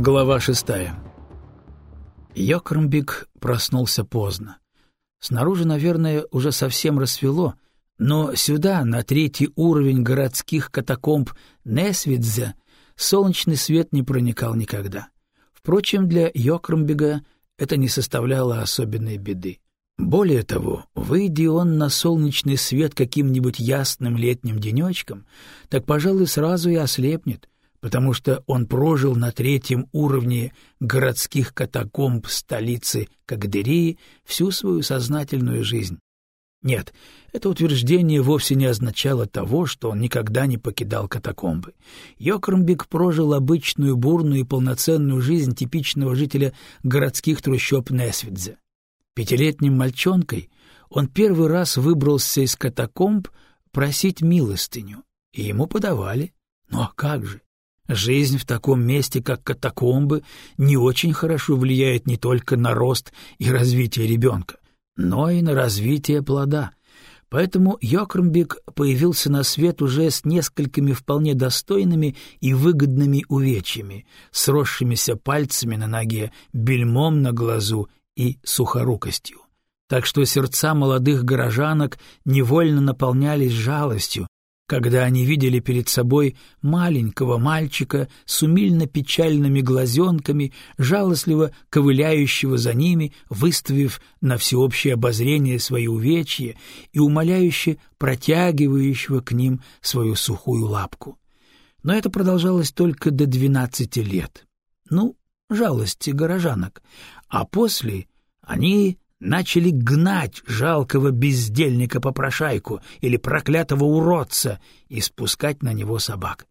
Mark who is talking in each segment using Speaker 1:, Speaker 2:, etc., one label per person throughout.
Speaker 1: Глава шестая Йокрмбик проснулся поздно. Снаружи, наверное, уже совсем рассвело, но сюда, на третий уровень городских катакомб Несвидзе, солнечный свет не проникал никогда. Впрочем, для Йокрмбига это не составляло особенной беды. Более того, выйди он на солнечный свет каким-нибудь ясным летним денечком, так, пожалуй, сразу и ослепнет, потому что он прожил на третьем уровне городских катакомб столицы Кагдырии всю свою сознательную жизнь. Нет, это утверждение вовсе не означало того, что он никогда не покидал катакомбы. Йокрмбик прожил обычную бурную и полноценную жизнь типичного жителя городских трущоб Несвидзе. Пятилетним мальчонкой он первый раз выбрался из катакомб просить милостыню, и ему подавали. Ну а как же? Жизнь в таком месте, как катакомбы, не очень хорошо влияет не только на рост и развитие ребенка, но и на развитие плода. Поэтому Йокрмбик появился на свет уже с несколькими вполне достойными и выгодными увечьями, сросшимися пальцами на ноге, бельмом на глазу и сухорукостью. Так что сердца молодых горожанок невольно наполнялись жалостью, когда они видели перед собой маленького мальчика с умильно-печальными глазенками, жалостливо ковыляющего за ними, выставив на всеобщее обозрение свои увечья и умоляюще протягивающего к ним свою сухую лапку. Но это продолжалось только до двенадцати лет. Ну, жалости горожанок. А после они начали гнать жалкого бездельника-попрошайку или проклятого уродца и спускать на него собак.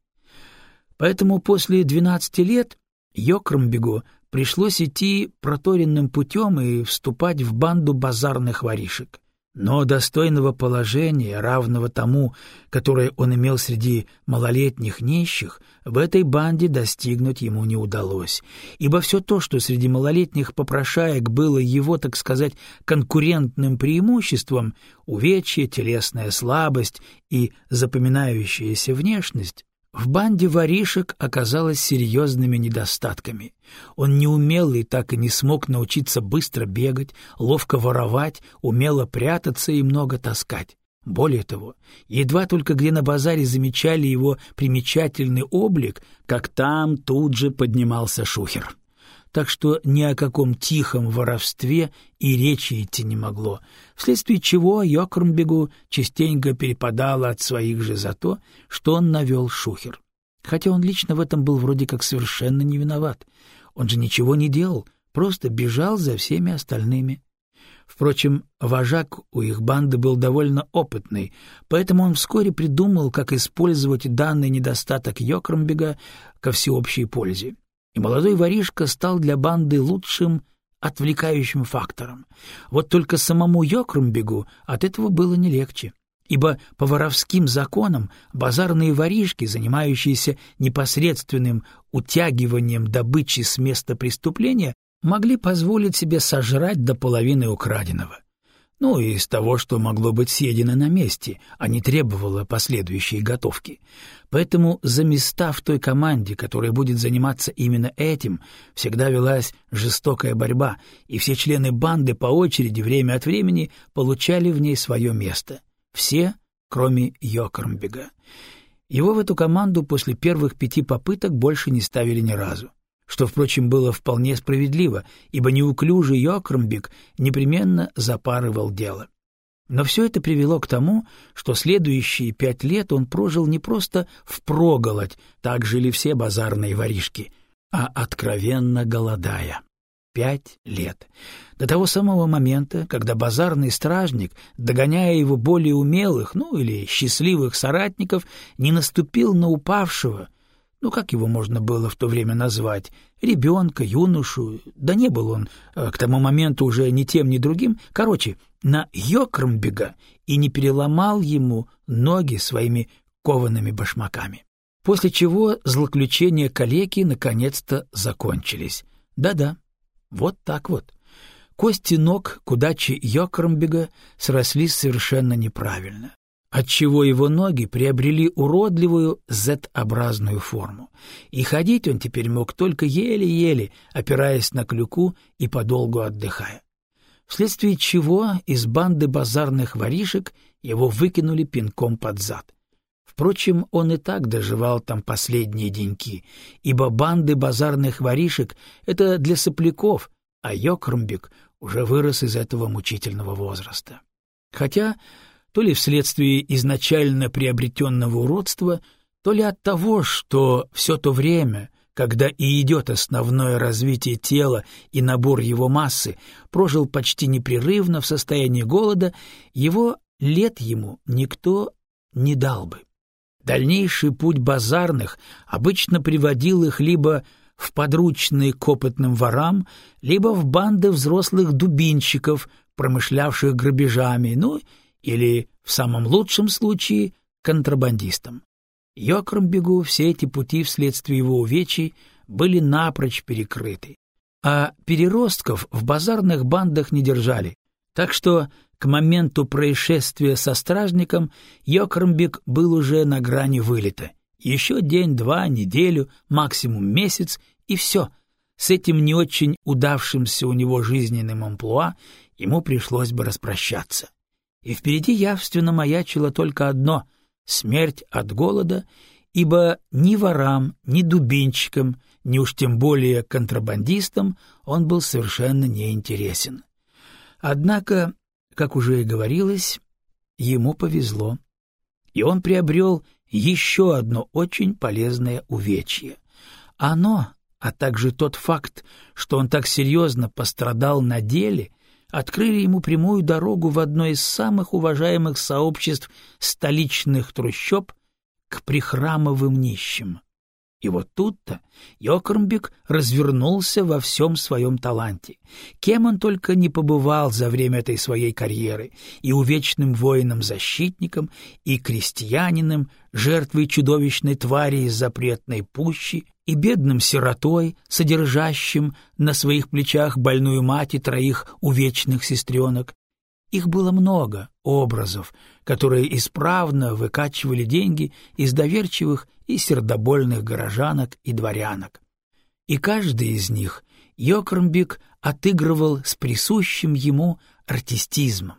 Speaker 1: Поэтому после двенадцати лет Йокромбегу пришлось идти проторенным путем и вступать в банду базарных воришек но достойного положения, равного тому, которое он имел среди малолетних нищих, в этой банде достигнуть ему не удалось, ибо все то, что среди малолетних попрошаек было его, так сказать, конкурентным преимуществом, увечье, телесная слабость и запоминающаяся внешность, в банде воришек оказалось серьезными недостатками. Он неумелый так и не смог научиться быстро бегать, ловко воровать, умело прятаться и много таскать. Более того, едва только где на базаре замечали его примечательный облик, как там тут же поднимался шухер так что ни о каком тихом воровстве и речи идти не могло, вследствие чего Йокрмбегу частенько перепадало от своих же за то, что он навел шухер. Хотя он лично в этом был вроде как совершенно не виноват. Он же ничего не делал, просто бежал за всеми остальными. Впрочем, вожак у их банды был довольно опытный, поэтому он вскоре придумал, как использовать данный недостаток Йокромбега ко всеобщей пользе и молодой воришка стал для банды лучшим отвлекающим фактором. Вот только самому Йокрумбегу от этого было не легче, ибо по воровским законам базарные воришки, занимающиеся непосредственным утягиванием добычи с места преступления, могли позволить себе сожрать до половины украденного ну и из того, что могло быть съедено на месте, а не требовало последующей готовки. Поэтому за места в той команде, которая будет заниматься именно этим, всегда велась жестокая борьба, и все члены банды по очереди время от времени получали в ней свое место. Все, кроме Йокермбега. Его в эту команду после первых пяти попыток больше не ставили ни разу что, впрочем, было вполне справедливо, ибо неуклюжий Йокромбик непременно запарывал дело. Но все это привело к тому, что следующие пять лет он прожил не просто впроголодь, так жили все базарные воришки, а откровенно голодая. Пять лет. До того самого момента, когда базарный стражник, догоняя его более умелых, ну или счастливых соратников, не наступил на упавшего — ну как его можно было в то время назвать, ребенка, юношу, да не был он э, к тому моменту уже ни тем, ни другим, короче, на Йокрмбега и не переломал ему ноги своими коваными башмаками. После чего злоключения калеки наконец-то закончились. Да-да, вот так вот. Кости ног к удаче Йокрмбега срослись совершенно неправильно. Отчего его ноги приобрели уродливую Z-образную форму, и ходить он теперь мог только еле-еле, опираясь на клюку и подолгу отдыхая. Вследствие чего из банды базарных воришек его выкинули пинком под зад. Впрочем, он и так доживал там последние деньки, ибо банды базарных воришек — это для сопляков, а Йокрмбек уже вырос из этого мучительного возраста. Хотя то ли вследствие изначально приобретенного уродства, то ли от того, что все то время, когда и идет основное развитие тела и набор его массы, прожил почти непрерывно в состоянии голода, его лет ему никто не дал бы. Дальнейший путь базарных обычно приводил их либо в подручные к опытным ворам, либо в банды взрослых дубинщиков, промышлявших грабежами, ну или, в самом лучшем случае, контрабандистам. Йокромбегу все эти пути вследствие его увечий были напрочь перекрыты, а переростков в базарных бандах не держали, так что к моменту происшествия со стражником Йокромбек был уже на грани вылета. Еще день-два, неделю, максимум месяц, и все. С этим не очень удавшимся у него жизненным амплуа ему пришлось бы распрощаться и впереди явственно маячило только одно — смерть от голода, ибо ни ворам, ни дубинчикам, ни уж тем более контрабандистам он был совершенно неинтересен. Однако, как уже и говорилось, ему повезло, и он приобрел еще одно очень полезное увечье. Оно, а также тот факт, что он так серьезно пострадал на деле, открыли ему прямую дорогу в одно из самых уважаемых сообществ столичных трущоб к прихрамовым нищим. И вот тут-то Йокермбек развернулся во всем своем таланте. Кем он только не побывал за время этой своей карьеры, и увечным воином-защитником, и крестьянином, жертвой чудовищной твари из запретной пущи, и бедным сиротой, содержащим на своих плечах больную мать и троих увечных сестренок. Их было много образов, которые исправно выкачивали деньги из доверчивых и сердобольных горожанок и дворянок. И каждый из них Йокермбик отыгрывал с присущим ему артистизмом.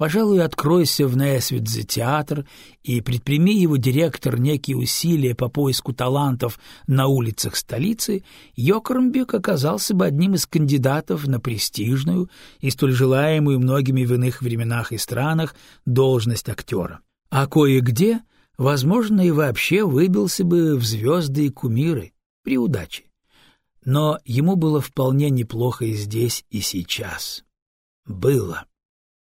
Speaker 1: Пожалуй, откройся в Несвидзе театр и предприми его директор некие усилия по поиску талантов на улицах столицы, Йокермбек оказался бы одним из кандидатов на престижную и столь желаемую многими в иных временах и странах должность актера. А кое-где, возможно, и вообще выбился бы в звезды и кумиры при удаче. Но ему было вполне неплохо и здесь, и сейчас. Было.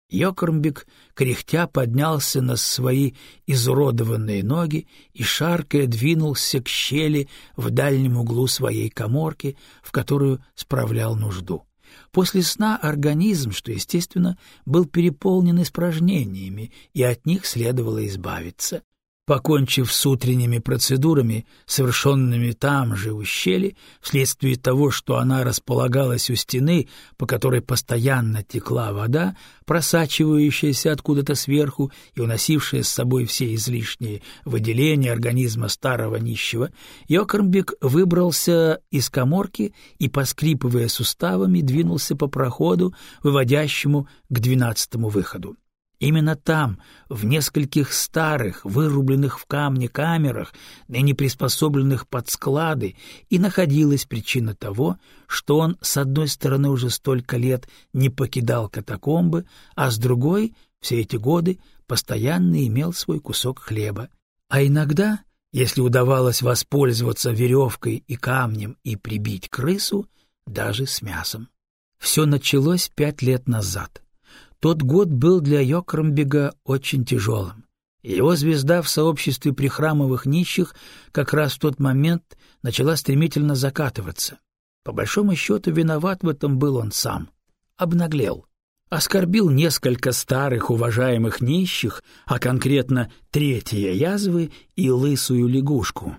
Speaker 1: Йокермбик, кряхтя, поднялся на свои изуродованные ноги и, шаркая, двинулся к щели в дальнем углу своей коморки, в которую справлял нужду. После сна организм, что естественно, был переполнен испражнениями, и от них следовало избавиться. Покончив с утренними процедурами, совершенными там же у щели, вследствие того, что она располагалась у стены, по которой постоянно текла вода, просачивающаяся откуда-то сверху и уносившая с собой все излишние выделения организма старого нищего, Йокермбик выбрался из коморки и, поскрипывая суставами, двинулся по проходу, выводящему к двенадцатому выходу. Именно там, в нескольких старых, вырубленных в камне камерах, ныне приспособленных под склады, и находилась причина того, что он, с одной стороны, уже столько лет не покидал катакомбы, а с другой, все эти годы, постоянно имел свой кусок хлеба. А иногда, если удавалось воспользоваться веревкой и камнем и прибить крысу, даже с мясом. Все началось пять лет назад — тот год был для Йокромбега очень тяжелым. Его звезда в сообществе прихрамовых нищих как раз в тот момент начала стремительно закатываться. По большому счету виноват в этом был он сам. Обнаглел. Оскорбил несколько старых уважаемых нищих, а конкретно третья язвы и лысую лягушку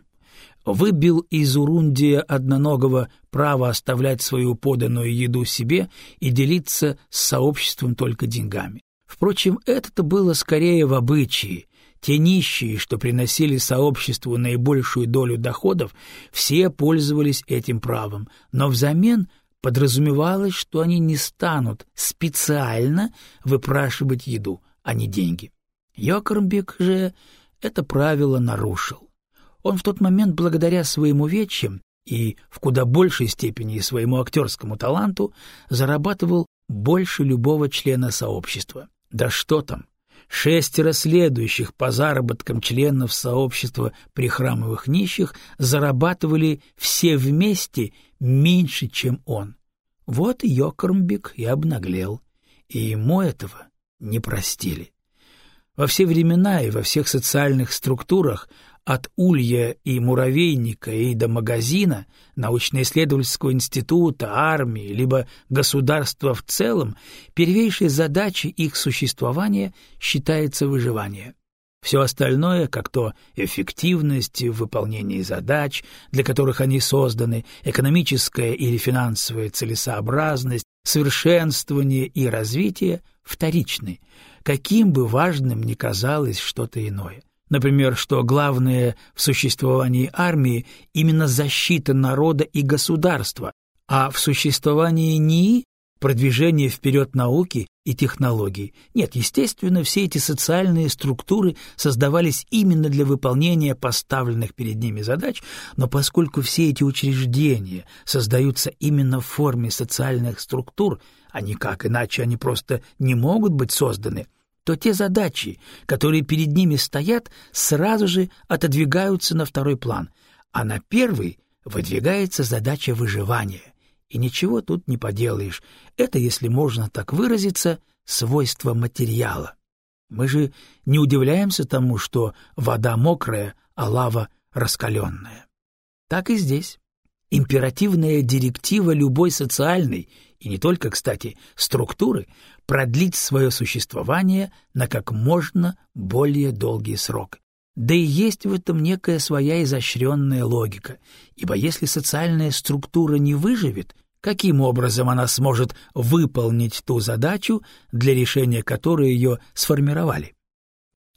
Speaker 1: выбил из Урундия одноногого право оставлять свою поданную еду себе и делиться с сообществом только деньгами. Впрочем, это-то было скорее в обычае, те нищие, что приносили сообществу наибольшую долю доходов, все пользовались этим правом, но взамен подразумевалось, что они не станут специально выпрашивать еду, а не деньги. Йокермбек же это правило нарушил. Он в тот момент, благодаря своим увечьям и в куда большей степени своему актерскому таланту, зарабатывал больше любого члена сообщества. Да что там, Шестеро следующих по заработкам членов сообщества прихрамовых нищих зарабатывали все вместе меньше, чем он. Вот Йокормбик и обнаглел, и ему этого не простили. Во все времена и во всех социальных структурах от улья и муравейника и до магазина, научно-исследовательского института, армии, либо государства в целом, первейшей задачей их существования считается выживание. Все остальное, как то эффективность в выполнении задач, для которых они созданы, экономическая или финансовая целесообразность, совершенствование и развитие, вторичны, каким бы важным ни казалось что-то иное. Например, что главное в существовании армии именно защита народа и государства, а в существовании НИИ — продвижение вперед науки и технологий. Нет, естественно, все эти социальные структуры создавались именно для выполнения поставленных перед ними задач, но поскольку все эти учреждения создаются именно в форме социальных структур, а никак иначе они просто не могут быть созданы — то те задачи, которые перед ними стоят, сразу же отодвигаются на второй план, а на первый выдвигается задача выживания. И ничего тут не поделаешь. Это, если можно так выразиться, свойство материала. Мы же не удивляемся тому, что вода мокрая, а лава раскаленная. Так и здесь. Императивная директива любой социальной, и не только, кстати, структуры, продлить свое существование на как можно более долгий срок. Да и есть в этом некая своя изощренная логика, ибо если социальная структура не выживет, каким образом она сможет выполнить ту задачу, для решения которой ее сформировали?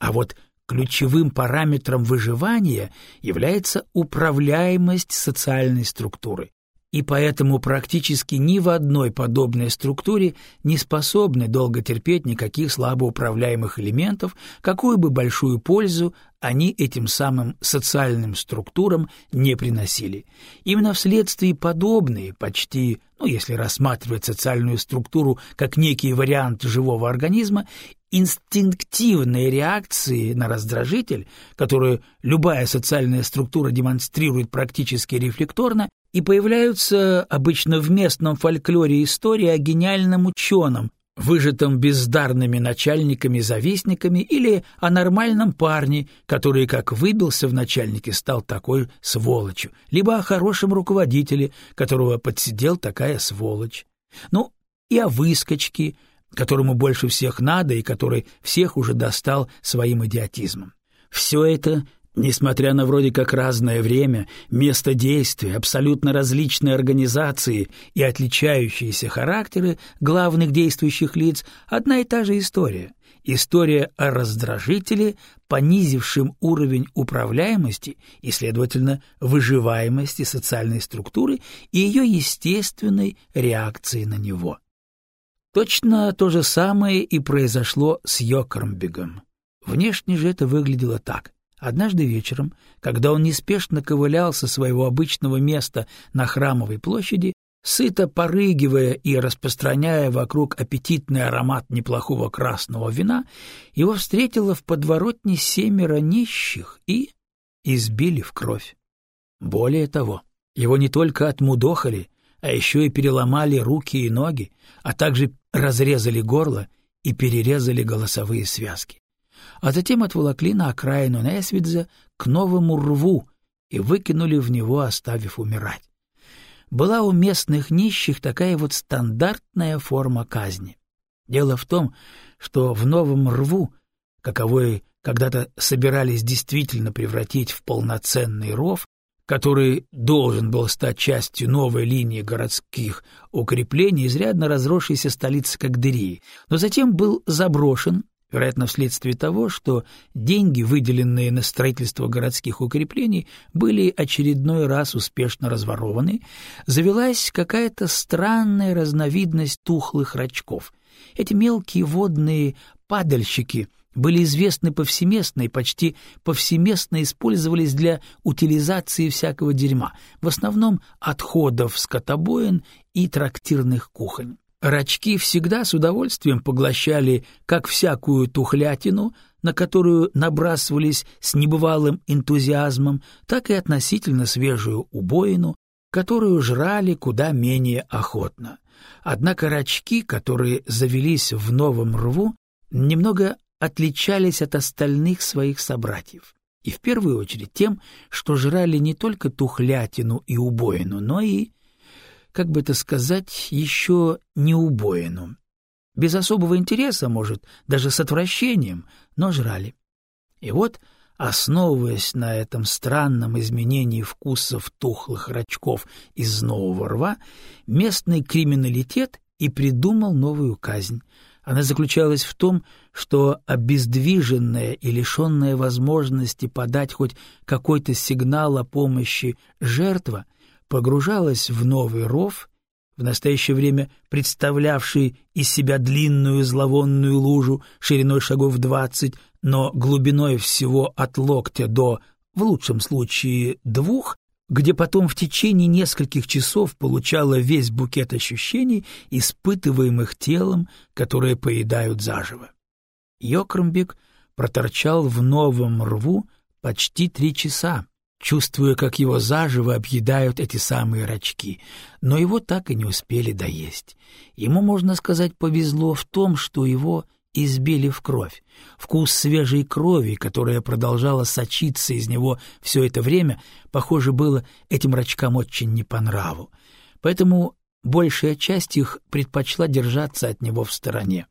Speaker 1: А вот ключевым параметром выживания является управляемость социальной структуры, и поэтому практически ни в одной подобной структуре не способны долго терпеть никаких слабоуправляемых элементов, какую бы большую пользу они этим самым социальным структурам не приносили. Именно вследствие подобные, почти, ну если рассматривать социальную структуру как некий вариант живого организма, инстинктивные реакции на раздражитель, которую любая социальная структура демонстрирует практически рефлекторно, и появляются обычно в местном фольклоре истории о гениальном ученом, выжатом бездарными начальниками-завистниками или о нормальном парне, который, как выбился в начальнике, стал такой сволочью, либо о хорошем руководителе, которого подсидел такая сволочь. Ну, и о выскочке, которому больше всех надо и который всех уже достал своим идиотизмом. Все это Несмотря на вроде как разное время, место действия, абсолютно различные организации и отличающиеся характеры главных действующих лиц, одна и та же история. История о раздражителе, понизившем уровень управляемости и, следовательно, выживаемости социальной структуры и ее естественной реакции на него. Точно то же самое и произошло с Йокермбегом. Внешне же это выглядело так. Однажды вечером, когда он неспешно ковылял со своего обычного места на Храмовой площади, сыто порыгивая и распространяя вокруг аппетитный аромат неплохого красного вина, его встретило в подворотне семеро нищих и избили в кровь. Более того, его не только отмудохали, а еще и переломали руки и ноги, а также разрезали горло и перерезали голосовые связки. А затем отволокли на окраину Несвидза к новому рву и выкинули в него, оставив умирать. Была у местных нищих такая вот стандартная форма казни. Дело в том, что в новом рву, каковой когда-то собирались действительно превратить в полноценный ров, который должен был стать частью новой линии городских укреплений изрядно разросшейся столицы Кагдырии, но затем был заброшен, вероятно, вследствие того, что деньги, выделенные на строительство городских укреплений, были очередной раз успешно разворованы, завелась какая-то странная разновидность тухлых рачков. Эти мелкие водные падальщики были известны повсеместно и почти повсеместно использовались для утилизации всякого дерьма, в основном отходов скотобоин и трактирных кухонь. Рачки всегда с удовольствием поглощали как всякую тухлятину, на которую набрасывались с небывалым энтузиазмом, так и относительно свежую убоину, которую жрали куда менее охотно. Однако рачки, которые завелись в новом рву, немного отличались от остальных своих собратьев. И в первую очередь тем, что жрали не только тухлятину и убоину, но и как бы это сказать, еще не убоину. Без особого интереса, может, даже с отвращением, но жрали. И вот, основываясь на этом странном изменении вкусов тухлых рачков из нового рва, местный криминалитет и придумал новую казнь. Она заключалась в том, что обездвиженная и лишенная возможности подать хоть какой-то сигнал о помощи жертва погружалась в новый ров, в настоящее время представлявший из себя длинную зловонную лужу шириной шагов двадцать, но глубиной всего от локтя до, в лучшем случае, двух, где потом в течение нескольких часов получала весь букет ощущений, испытываемых телом, которые поедают заживо. Йокромбек проторчал в новом рву почти три часа, чувствуя, как его заживо объедают эти самые рачки, но его так и не успели доесть. Ему, можно сказать, повезло в том, что его избили в кровь. Вкус свежей крови, которая продолжала сочиться из него все это время, похоже, было этим рачкам очень не по нраву. Поэтому большая часть их предпочла держаться от него в стороне.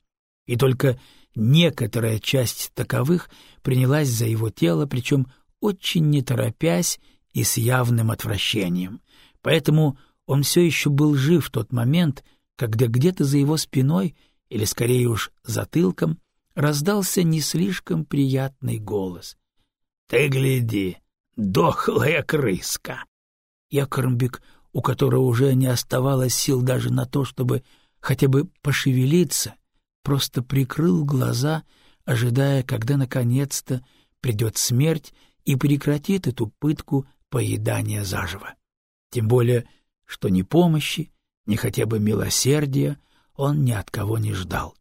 Speaker 1: И только некоторая часть таковых принялась за его тело, причем очень не торопясь и с явным отвращением. Поэтому он все еще был жив в тот момент, когда где-то за его спиной, или скорее уж затылком, раздался не слишком приятный голос. — Ты гляди, дохлая крыска! Якормбик, у которого уже не оставалось сил даже на то, чтобы хотя бы пошевелиться, просто прикрыл глаза, ожидая, когда наконец-то придет смерть и прекратит эту пытку поедания заживо. Тем более, что ни помощи, ни хотя бы милосердия он ни от кого не ждал.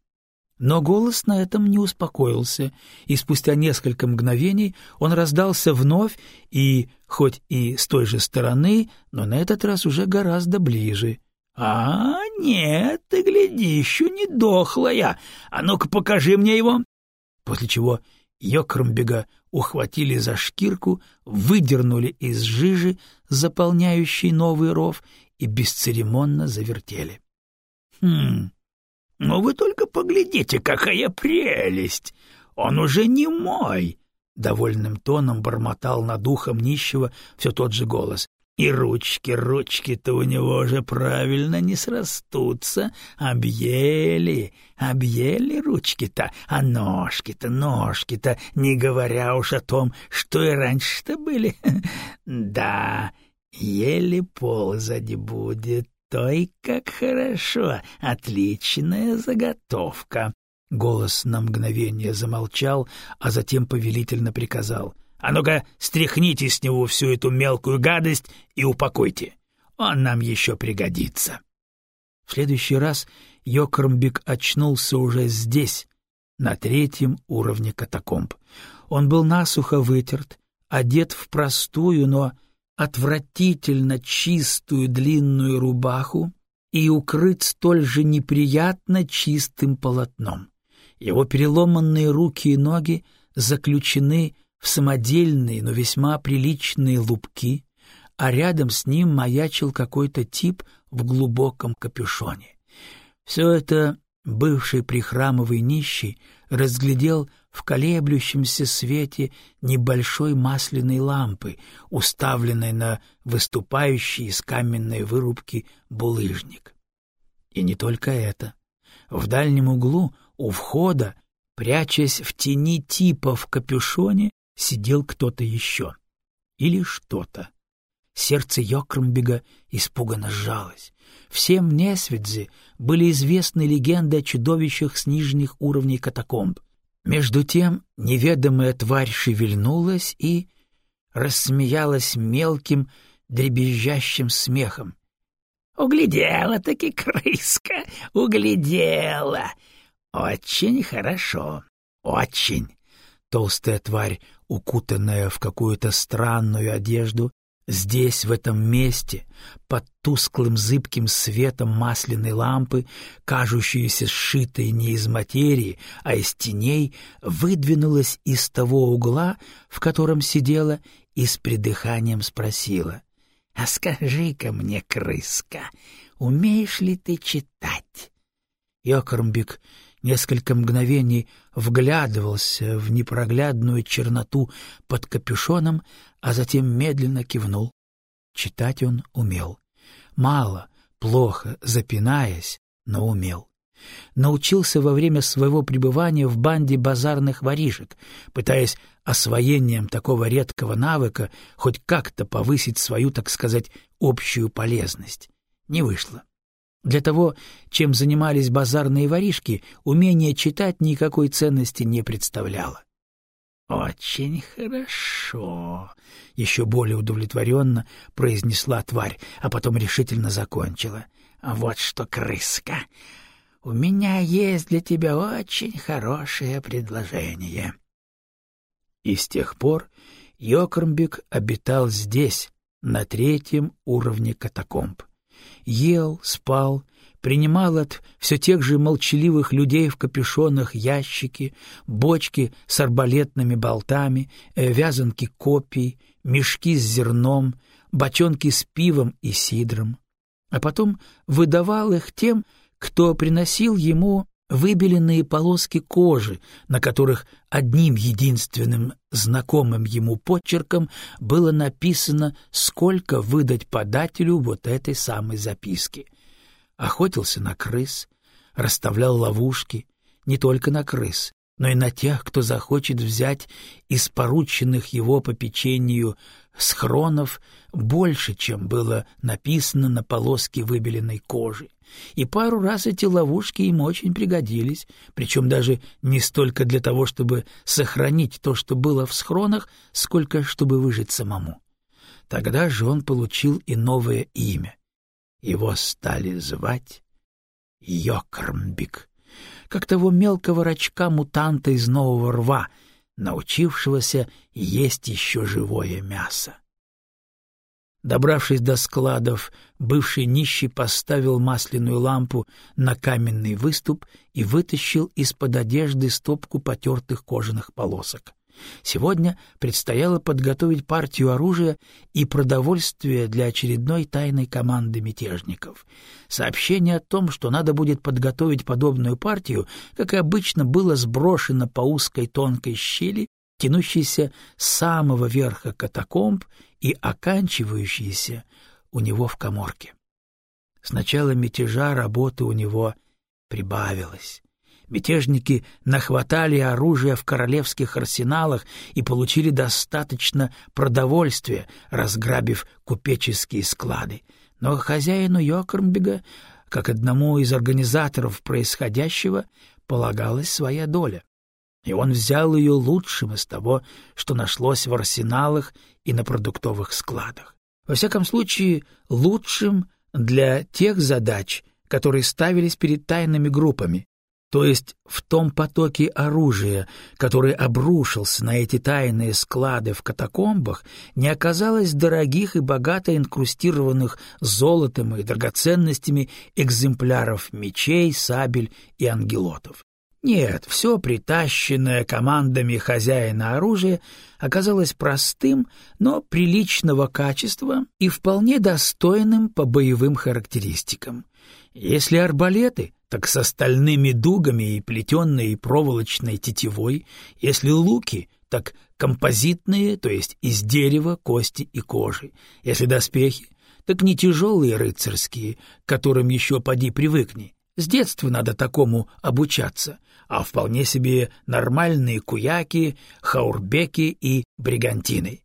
Speaker 1: Но голос на этом не успокоился, и спустя несколько мгновений он раздался вновь и, хоть и с той же стороны, но на этот раз уже гораздо ближе. — А, нет, ты гляди, еще не дохлая. А ну-ка покажи мне его. После чего Йокрмбега ухватили за шкирку, выдернули из жижи, заполняющей новый ров, и бесцеремонно завертели. — Хм, ну вы только поглядите, какая прелесть! Он уже не мой! — довольным тоном бормотал над ухом нищего все тот же голос. И ручки, ручки-то у него уже правильно не срастутся, объели, объели ручки-то, а ножки-то, ножки-то, не говоря уж о том, что и раньше-то были. Да, еле ползать будет, той как хорошо, отличная заготовка. Голос на мгновение замолчал, а затем повелительно приказал — а ну-ка, стряхните с него всю эту мелкую гадость и упокойте. Он нам еще пригодится. В следующий раз Йокромбик очнулся уже здесь, на третьем уровне катакомб. Он был насухо вытерт, одет в простую, но отвратительно чистую длинную рубаху и укрыт столь же неприятно чистым полотном. Его переломанные руки и ноги заключены в самодельные, но весьма приличные лупки, а рядом с ним маячил какой-то тип в глубоком капюшоне. Все это бывший прихрамовый нищий разглядел в колеблющемся свете небольшой масляной лампы, уставленной на выступающий из каменной вырубки булыжник. И не только это. В дальнем углу, у входа, Прячась в тени типа в капюшоне, сидел кто-то еще. Или что-то. Сердце Йокромбега испуганно сжалось. Всем Несвидзе были известны легенды о чудовищах с нижних уровней катакомб. Между тем неведомая тварь шевельнулась и рассмеялась мелким, дребезжащим смехом. «Углядела-таки крыска, углядела! Очень хорошо, очень!» Толстая тварь, укутанная в какую-то странную одежду, Здесь, в этом месте, под тусклым зыбким светом масляной лампы, кажущейся сшитой не из материи, а из теней, выдвинулась из того угла, в котором сидела, и с придыханием спросила. — А скажи-ка мне, крыска, умеешь ли ты читать? Йокормбик несколько мгновений вглядывался в непроглядную черноту под капюшоном, а затем медленно кивнул. Читать он умел. Мало, плохо, запинаясь, но умел. Научился во время своего пребывания в банде базарных воришек, пытаясь освоением такого редкого навыка хоть как-то повысить свою, так сказать, общую полезность. Не вышло. Для того, чем занимались базарные воришки, умение читать никакой ценности не представляло. «Очень хорошо», — еще более удовлетворенно произнесла тварь, а потом решительно закончила. «Вот что, крыска, у меня есть для тебя очень хорошее предложение». И с тех пор Йокермбик обитал здесь, на третьем уровне катакомб ел, спал, принимал от все тех же молчаливых людей в капюшонах ящики, бочки с арбалетными болтами, э, вязанки копий, мешки с зерном, бочонки с пивом и сидром. А потом выдавал их тем, кто приносил ему выбеленные полоски кожи, на которых одним единственным знакомым ему почерком было написано, сколько выдать подателю вот этой самой записки. Охотился на крыс, расставлял ловушки, не только на крыс, но и на тех, кто захочет взять из порученных его попечению схронов больше, чем было написано на полоске выбеленной кожи. И пару раз эти ловушки ему очень пригодились, причем даже не столько для того, чтобы сохранить то, что было в схронах, сколько чтобы выжить самому. Тогда же он получил и новое имя. Его стали звать Йокрмбик, как того мелкого рачка-мутанта из нового рва, научившегося есть еще живое мясо. Добравшись до складов, бывший нищий поставил масляную лампу на каменный выступ и вытащил из-под одежды стопку потертых кожаных полосок. Сегодня предстояло подготовить партию оружия и продовольствия для очередной тайной команды мятежников. Сообщение о том, что надо будет подготовить подобную партию, как и обычно, было сброшено по узкой тонкой щели, тянущейся с самого верха катакомб и оканчивающейся у него в коморке. С начала мятежа работы у него прибавилось. Мятежники нахватали оружие в королевских арсеналах и получили достаточно продовольствия, разграбив купеческие склады. Но хозяину Йокермбега, как одному из организаторов происходящего, полагалась своя доля. И он взял ее лучшим из того, что нашлось в арсеналах и на продуктовых складах. Во всяком случае, лучшим для тех задач, которые ставились перед тайными группами, то есть в том потоке оружия, который обрушился на эти тайные склады в катакомбах, не оказалось дорогих и богато инкрустированных золотом и драгоценностями экземпляров мечей, сабель и ангелотов. Нет, все притащенное командами хозяина оружия оказалось простым, но приличного качества и вполне достойным по боевым характеристикам. Если арбалеты, так с остальными дугами и плетенной проволочной тетивой, если луки, так композитные, то есть из дерева, кости и кожи, если доспехи, так не тяжелые рыцарские, к которым еще поди привыкни. С детства надо такому обучаться, а вполне себе нормальные куяки, хаурбеки и бригантины.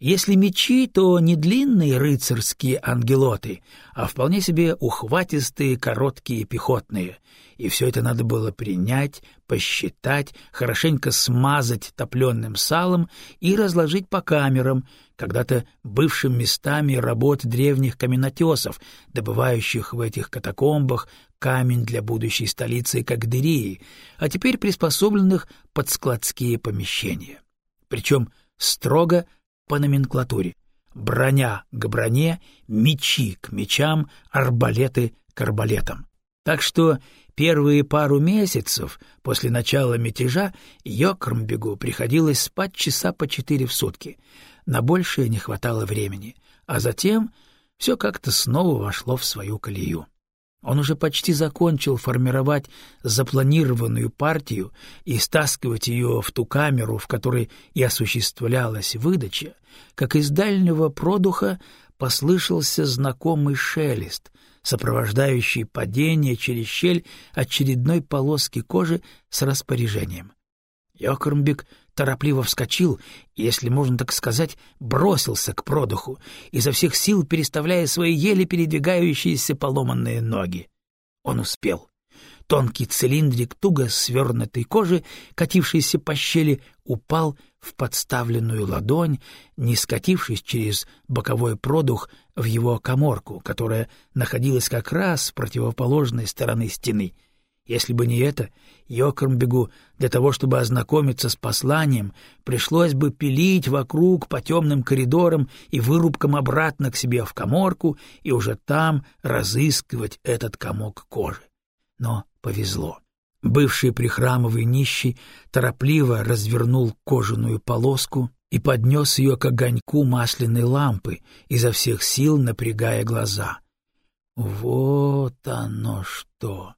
Speaker 1: Если мечи, то не длинные рыцарские ангелоты, а вполне себе ухватистые короткие пехотные. И все это надо было принять, посчитать, хорошенько смазать топленым салом и разложить по камерам, когда-то бывшим местами работ древних каменотесов, добывающих в этих катакомбах камень для будущей столицы Кагдырии, а теперь приспособленных под складские помещения. Причем строго по номенклатуре. Броня к броне, мечи к мечам, арбалеты к арбалетам. Так что первые пару месяцев после начала мятежа Йокрмбегу приходилось спать часа по четыре в сутки. На большее не хватало времени, а затем все как-то снова вошло в свою колею. Он уже почти закончил формировать запланированную партию и стаскивать ее в ту камеру, в которой и осуществлялась выдача, как из дальнего продуха послышался знакомый шелест, сопровождающий падение через щель очередной полоски кожи с распоряжением. Йокермбик торопливо вскочил если можно так сказать, бросился к продуху, изо всех сил переставляя свои еле передвигающиеся поломанные ноги. Он успел. Тонкий цилиндрик туго свернутой кожи, катившийся по щели, упал в подставленную ладонь, не скатившись через боковой продух в его коморку, которая находилась как раз с противоположной стороны стены — если бы не это, Йокермбегу для того, чтобы ознакомиться с посланием, пришлось бы пилить вокруг по темным коридорам и вырубкам обратно к себе в коморку и уже там разыскивать этот комок кожи. Но повезло. Бывший прихрамовый нищий торопливо развернул кожаную полоску и поднес ее к огоньку масляной лампы, изо всех сил напрягая глаза. «Вот оно что!»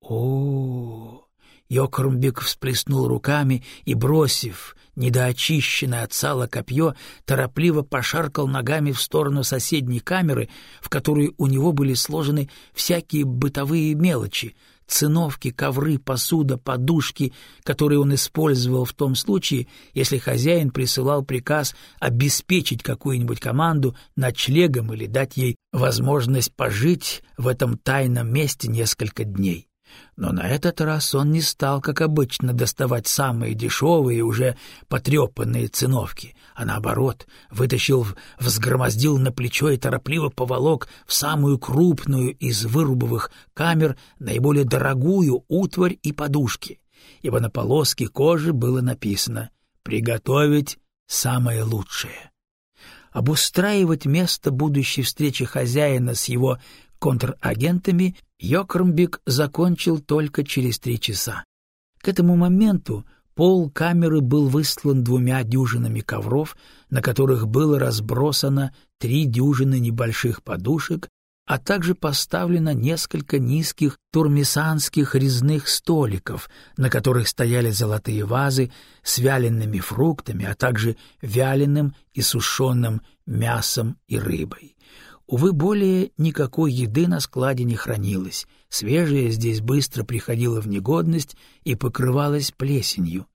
Speaker 1: О, Йокрумбик всплеснул руками и, бросив недоочищенное от сала копье, торопливо пошаркал ногами в сторону соседней камеры, в которой у него были сложены всякие бытовые мелочи, циновки, ковры, посуда, подушки, которые он использовал в том случае, если хозяин присылал приказ обеспечить какую-нибудь команду ночлегом или дать ей возможность пожить в этом тайном месте несколько дней. Но на этот раз он не стал, как обычно, доставать самые дешевые, уже потрепанные циновки, а наоборот, вытащил, взгромоздил на плечо и торопливо поволок в самую крупную из вырубовых камер наиболее дорогую утварь и подушки, ибо на полоске кожи было написано «Приготовить самое лучшее». Обустраивать место будущей встречи хозяина с его контрагентами Йокрмбик закончил только через три часа. К этому моменту пол камеры был выслан двумя дюжинами ковров, на которых было разбросано три дюжины небольших подушек, а также поставлено несколько низких турмисанских резных столиков, на которых стояли золотые вазы с вялеными фруктами, а также вяленым и сушеным мясом и рыбой. Увы, более никакой еды на складе не хранилось, свежее здесь быстро приходило в негодность и покрывалось плесенью.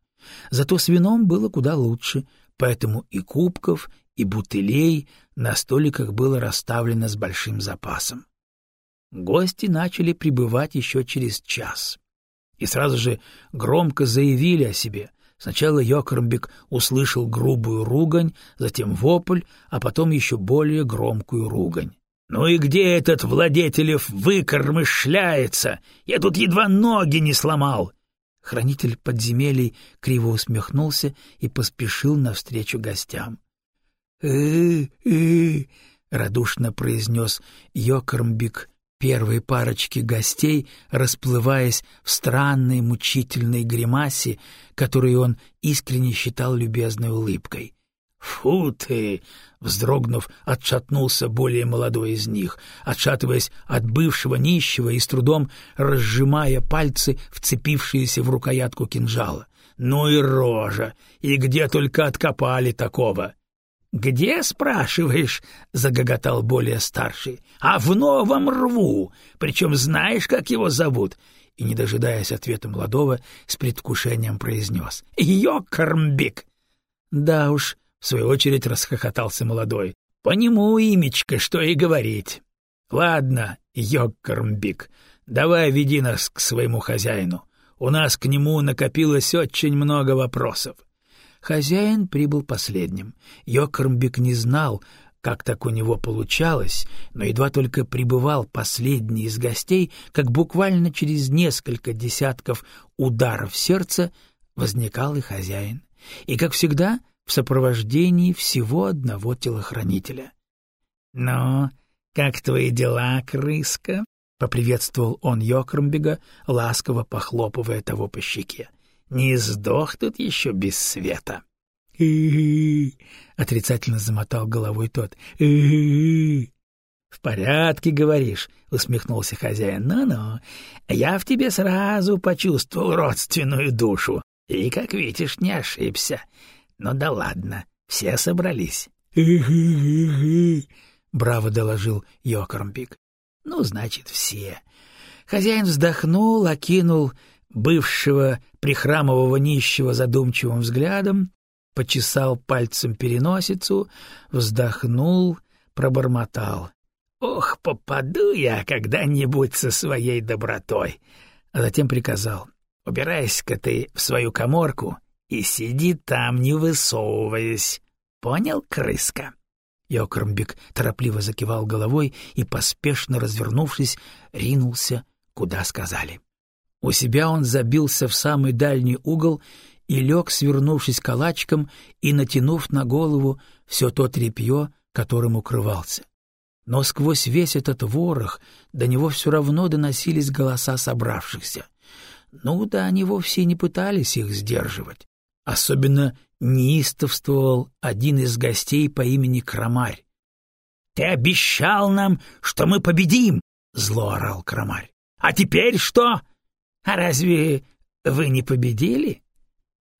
Speaker 1: Зато с вином было куда лучше, поэтому и кубков, и бутылей на столиках было расставлено с большим запасом. Гости начали прибывать еще через час. И сразу же громко заявили о себе — Сначала Йокермбек услышал грубую ругань, затем вопль, а потом еще более громкую ругань. «Ну и где этот владетелев выкормыш шляется? Я тут едва ноги не сломал!» Хранитель подземелий криво усмехнулся и поспешил навстречу гостям. «Э-э-э!» — радушно произнес Йокермбик первой парочки гостей, расплываясь в странной мучительной гримасе, которую он искренне считал любезной улыбкой. «Фу ты!» — вздрогнув, отшатнулся более молодой из них, отшатываясь от бывшего нищего и с трудом разжимая пальцы, вцепившиеся в рукоятку кинжала. «Ну и рожа! И где только откопали такого!» «Где, спрашиваешь?» — загоготал более старший. «А в новом рву! Причем знаешь, как его зовут? и, не дожидаясь ответа молодого, с предвкушением произнес «Йокармбик!» «Да уж», — в свою очередь расхохотался молодой, — «по нему имечко, что и говорить». «Ладно, Йокармбик, давай веди нас к своему хозяину. У нас к нему накопилось очень много вопросов». Хозяин прибыл последним. Йокармбик не знал, как так у него получалось, но едва только прибывал последний из гостей, как буквально через несколько десятков ударов сердца возникал и хозяин. И, как всегда, в сопровождении всего одного телохранителя. — Ну, как твои дела, крыска? — поприветствовал он Йокромбега, ласково похлопывая того по щеке. — Не сдох тут еще без света. — отрицательно замотал головой тот. В порядке, говоришь, усмехнулся хозяин. Ну-ну. Я в тебе сразу почувствовал родственную душу. И, как видишь, не ошибся. Ну да ладно, все собрались. Браво доложил Йокармбик. Ну, значит, все. Хозяин вздохнул, окинул бывшего прихрамового нищего задумчивым взглядом, почесал пальцем переносицу, вздохнул, пробормотал. «Ох, попаду я когда-нибудь со своей добротой!» А затем приказал. «Убирайся-ка ты в свою коморку и сиди там, не высовываясь. Понял, крыска?» Йокромбик торопливо закивал головой и, поспешно развернувшись, ринулся, куда сказали. У себя он забился в самый дальний угол и лег, свернувшись калачком и натянув на голову все то тряпье, которым укрывался. Но сквозь весь этот ворох до него все равно доносились голоса собравшихся. Ну да, они вовсе не пытались их сдерживать. Особенно неистовствовал один из гостей по имени Крамарь. — Ты обещал нам, что мы победим! — зло орал Крамарь. — А теперь что? А разве вы не победили?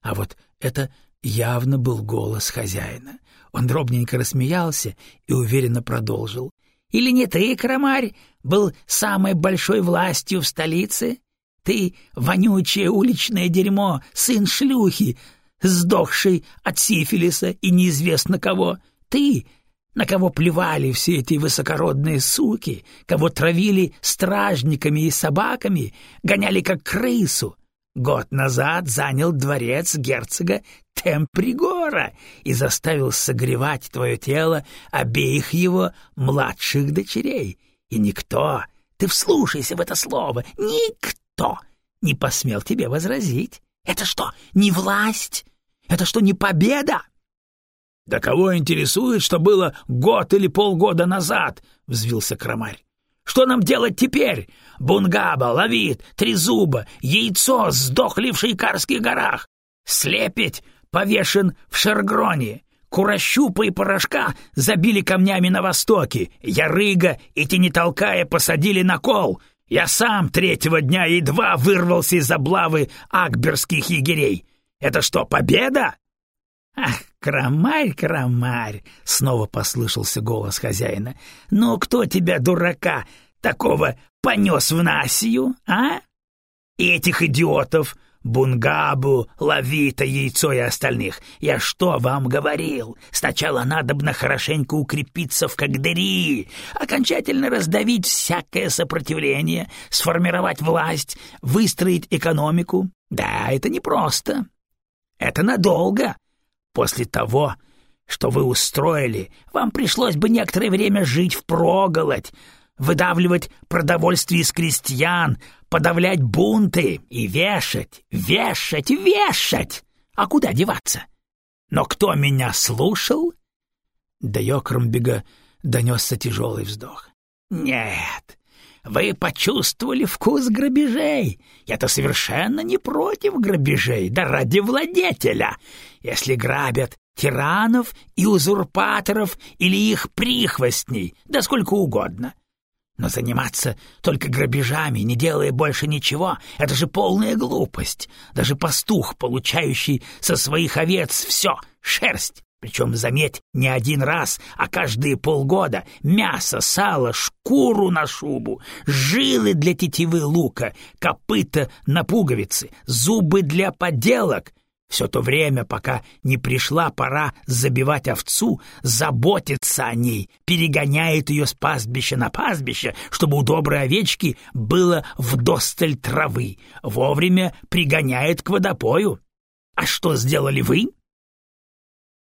Speaker 1: А вот это явно был голос хозяина. Он дробненько рассмеялся и уверенно продолжил. «Или не ты, Крамарь, был самой большой властью в столице? Ты, вонючее уличное дерьмо, сын шлюхи, сдохший от сифилиса и неизвестно кого. Ты, на кого плевали все эти высокородные суки, кого травили стражниками и собаками, гоняли как крысу, Год назад занял дворец герцога Темпригора и заставил согревать твое тело обеих его младших дочерей. И никто, ты вслушайся в это слово, никто не посмел тебе возразить. Это что, не власть? Это что, не победа? — Да кого интересует, что было год или полгода назад? — взвился Крамарь. Что нам делать теперь? Бунгаба, ловит, трезуба, яйцо сдохли в Шейкарских горах. Слепить повешен в Шергроне. Курощупа и порошка забили камнями на востоке. Ярыга и тенетолкая посадили на кол. Я сам третьего дня едва вырвался из облавы акберских егерей. Это что, победа? Ах, крамарь, крамарь! Снова послышался голос хозяина. Ну кто тебя, дурака, такого понес в Насию, а? Этих идиотов, Бунгабу, Лавита, Яйцо и остальных. Я что вам говорил? Сначала надобно хорошенько укрепиться в Кагдери, окончательно раздавить всякое сопротивление, сформировать власть, выстроить экономику. Да, это непросто. Это надолго. После того, что вы устроили, вам пришлось бы некоторое время жить впроголодь, выдавливать продовольствие из крестьян, подавлять бунты и вешать, вешать, вешать. А куда деваться? Но кто меня слушал? До Йокромбега донесся тяжелый вздох. Нет, вы почувствовали вкус грабежей. Я-то совершенно не против грабежей, да ради владетеля. Если грабят тиранов и узурпаторов или их прихвостней, да сколько угодно. Но заниматься только грабежами, не делая больше ничего, это же полная глупость. Даже пастух, получающий со своих овец все — шерсть, Причем, заметь, не один раз, а каждые полгода. Мясо, сало, шкуру на шубу, жилы для тетивы лука, копыта на пуговицы, зубы для поделок. Все то время, пока не пришла пора забивать овцу, заботиться о ней, перегоняет ее с пастбища на пастбище, чтобы у доброй овечки было вдосталь травы, вовремя пригоняет к водопою. А что сделали вы?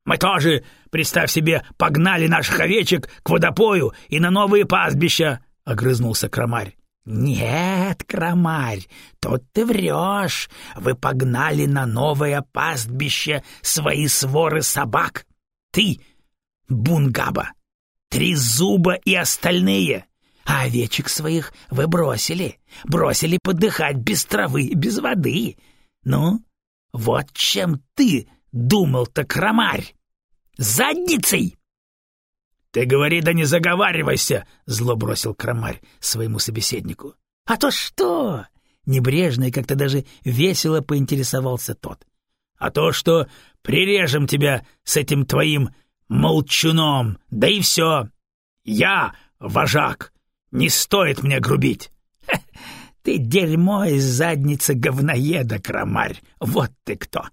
Speaker 1: Мы тоже, представь себе, погнали наших овечек к водопою и на новые пастбища, — огрызнулся Крамарь. — Нет, Крамарь, тут ты врешь. Вы погнали на новое пастбище свои своры собак. Ты, Бунгаба, Трезуба и остальные. А овечек своих вы бросили, бросили подыхать без травы, без воды. Ну, вот чем ты думал-то, крамарь? Задницей!» «Ты говори, да не заговаривайся!» — зло бросил крамарь своему собеседнику. «А то что?» — небрежно и как-то даже весело поинтересовался тот. «А то, что прирежем тебя с этим твоим молчуном, да и все. Я вожак, не стоит мне грубить». «Ты дерьмо из задницы говноеда, крамарь, вот ты кто!»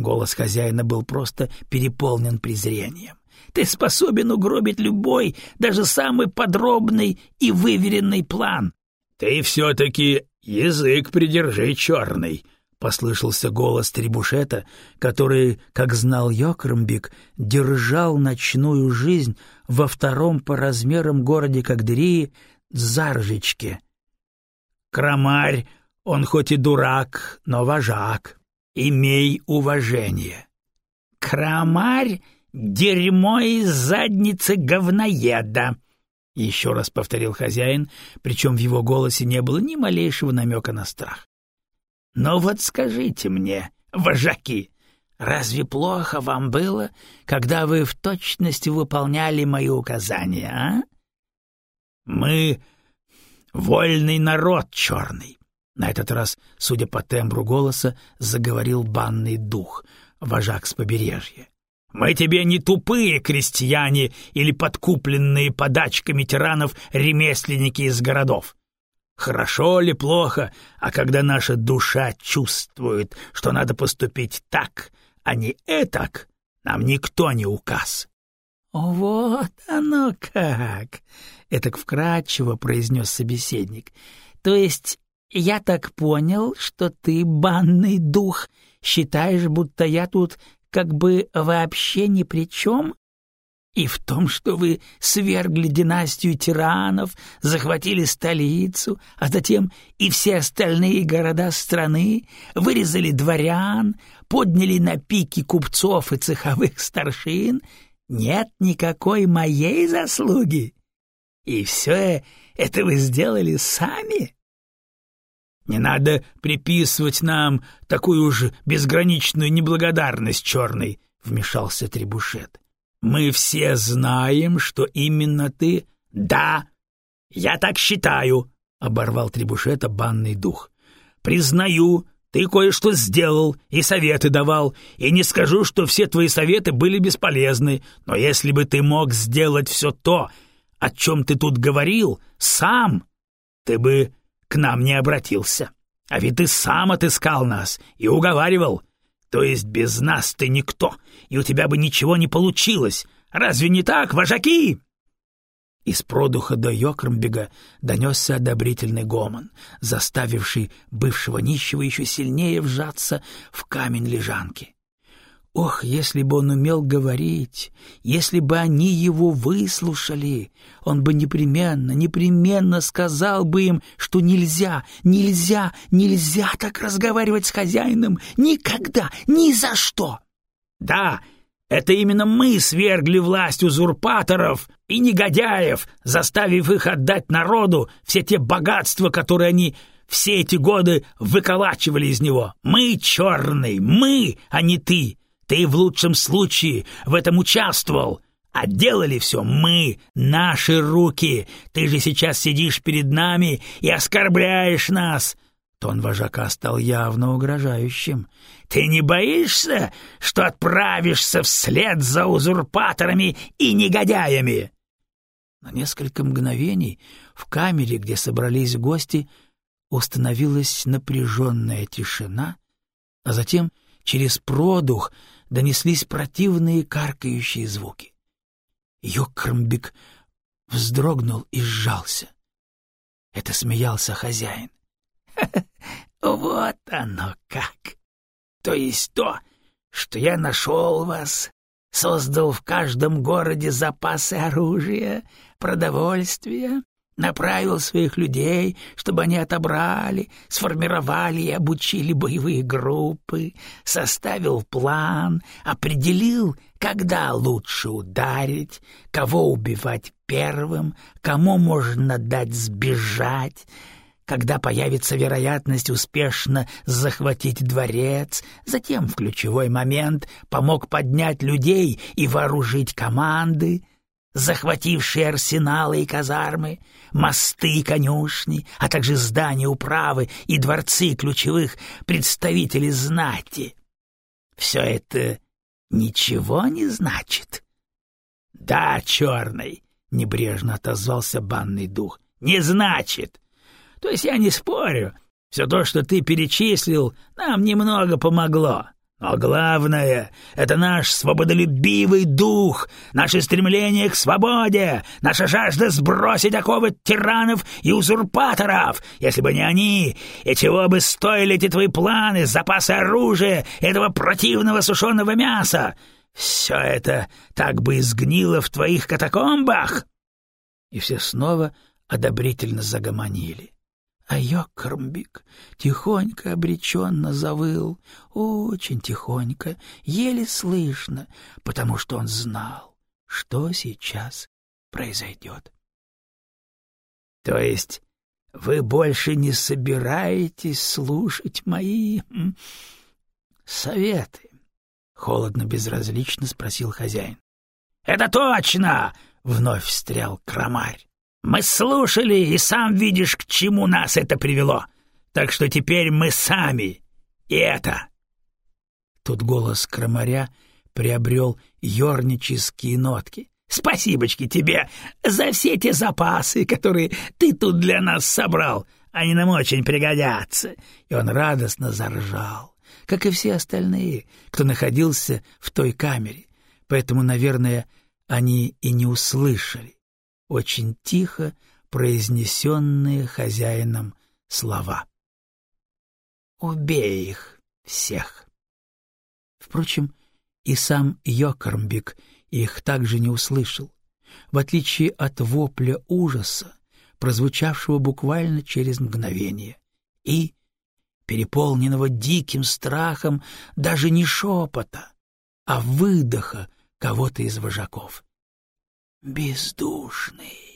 Speaker 1: Голос хозяина был просто переполнен презрением. «Ты способен угробить любой, даже самый подробный и выверенный план». «Ты все-таки язык придержи черный», — послышался голос Требушета, который, как знал Йокромбик, держал ночную жизнь во втором по размерам городе Кагдырии Заржичке. «Крамарь, он хоть и дурак, но вожак» имей уважение. Крамарь — дерьмо из задницы говноеда, — еще раз повторил хозяин, причем в его голосе не было ни малейшего намека на страх. — Но вот скажите мне, вожаки, разве плохо вам было, когда вы в точности выполняли мои указания, а? — Мы — вольный народ черный. На этот раз, судя по тембру голоса, заговорил банный дух, вожак с побережья. «Мы тебе не тупые крестьяне или подкупленные подачками тиранов ремесленники из городов. Хорошо ли, плохо, а когда наша душа чувствует, что надо поступить так, а не этак, нам никто не указ». «Вот оно как!» — этак вкратчиво произнес собеседник. «То есть я так понял, что ты, банный дух, считаешь, будто я тут как бы вообще ни при чем? И в том, что вы свергли династию тиранов, захватили столицу, а затем и все остальные города страны, вырезали дворян, подняли на пики купцов и цеховых старшин, нет никакой моей заслуги. И все это вы сделали сами? Не надо приписывать нам такую уж безграничную неблагодарность черной, — вмешался Требушет. — Мы все знаем, что именно ты... — Да, я так считаю, — оборвал Требушета банный дух. — Признаю, ты кое-что сделал и советы давал, и не скажу, что все твои советы были бесполезны, но если бы ты мог сделать все то, о чем ты тут говорил, сам, ты бы к нам не обратился. А ведь ты сам отыскал нас и уговаривал. То есть без нас ты никто, и у тебя бы ничего не получилось. Разве не так, вожаки?» Из продуха до Йокромбега донесся одобрительный гомон, заставивший бывшего нищего еще сильнее вжаться в камень лежанки. Ох, если бы он умел говорить, если бы они его выслушали, он бы непременно, непременно сказал бы им, что нельзя, нельзя, нельзя так разговаривать с хозяином, никогда, ни за что. Да, это именно мы свергли власть узурпаторов и негодяев, заставив их отдать народу все те богатства, которые они все эти годы выколачивали из него. Мы черный, мы, а не ты. Ты в лучшем случае в этом участвовал, а делали все мы, наши руки. Ты же сейчас сидишь перед нами и оскорбляешь нас. Тон вожака стал явно угрожающим.
Speaker 2: «Ты не боишься, что отправишься вслед за узурпаторами и негодяями?»
Speaker 1: На несколько мгновений в камере, где собрались гости, установилась напряженная тишина, а затем через продух донеслись противные каркающие звуки. Йоккромбик вздрогнул и сжался. Это смеялся хозяин.
Speaker 2: Вот оно как! То есть то, что я нашел вас, создал в каждом городе запасы оружия, продовольствия, направил своих людей, чтобы они отобрали, сформировали и обучили боевые группы, составил план, определил, когда лучше ударить, кого убивать первым, кому можно дать сбежать, когда появится вероятность успешно захватить дворец, затем в ключевой момент помог поднять людей и вооружить команды, захватившие арсеналы и казармы, мосты и конюшни, а также здания управы и дворцы ключевых представителей знати. Все это ничего не значит. — Да, черный, — небрежно отозвался банный дух, — не значит. То есть я не спорю. Все то, что ты перечислил, нам немного помогло. Но главное — это наш свободолюбивый дух, наше стремление к свободе, наша жажда сбросить оковы тиранов и узурпаторов. Если бы не они, и чего бы стоили эти твои планы, запасы оружия, этого противного сушеного мяса? Все это так бы изгнило в твоих катакомбах!»
Speaker 1: И все снова одобрительно загомонили. А Йоккармбик тихонько обреченно завыл, очень тихонько, еле слышно, потому что он знал, что сейчас произойдет.
Speaker 2: — То есть вы больше не собираетесь слушать мои советы? — холодно-безразлично спросил хозяин. — Это точно! — вновь встрял крамарь. Мы слушали, и сам видишь, к чему нас это привело. Так что теперь мы сами. И это...»
Speaker 1: Тут голос крамаря приобрел ёрнические нотки.
Speaker 2: «Спасибочки тебе за все те запасы, которые ты тут для нас собрал. Они нам очень пригодятся».
Speaker 1: И он радостно заржал, как и все остальные, кто находился в той камере. Поэтому, наверное, они и не услышали очень тихо произнесенные хозяином слова. «Убей их всех!» Впрочем, и сам Йокармбик их также не услышал, в отличие от вопля ужаса, прозвучавшего буквально через мгновение, и, переполненного диким страхом, даже не шепота, а выдоха кого-то из вожаков бездушный.